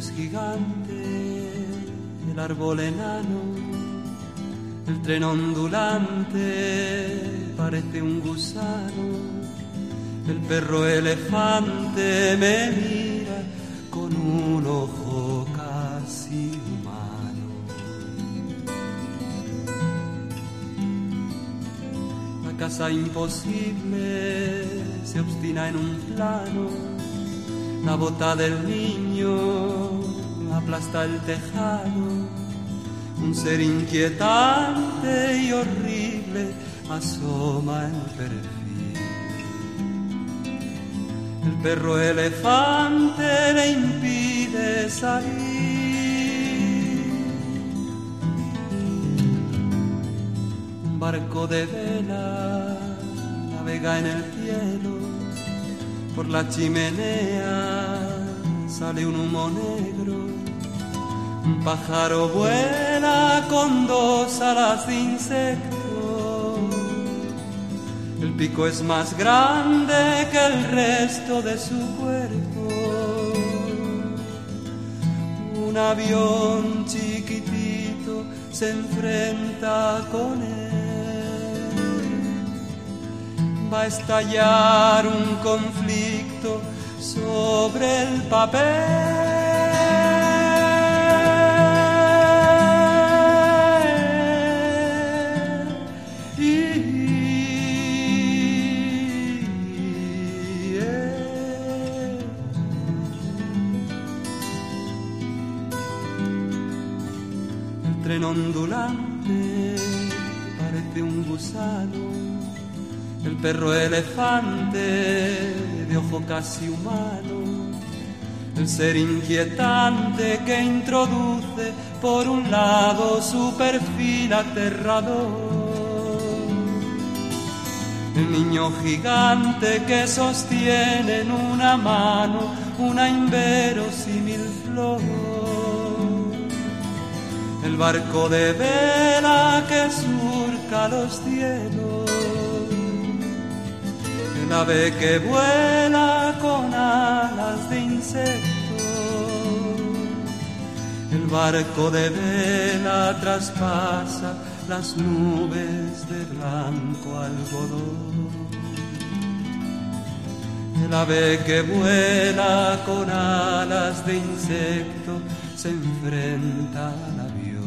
gigante, el árbol enano, el tren ondulante parece un gusano, el perro elefante me mira con un ojo casi humano. La casa imposible se obstina en un plano, la bota del niño aplasta el tejado, un ser inquietante y horrible asoma el perfil. El perro elefante le impide salir. Un barco de vela navega en el cielo, por la chimenea sale un humo negro. Un pájaro vuela con dos alas de insecto. El pico es más grande que el resto de su cuerpo. Un avión chiquitito se enfrenta con él. Va a estallar un conflicto sobre el papel. Tren ondulante parece un gusano, el perro elefante de ojo casi humano, el ser inquietante que introduce por un lado su perfil aterrador. El niño gigante que sostiene en una mano una inverosímil flor. El barco de vela que surca los cielos. El ave que vuela con alas de insecto. El barco de vela traspasa las nubes de blanco algodón. El ave que vuela con alas de insecto se enfrenta al avión.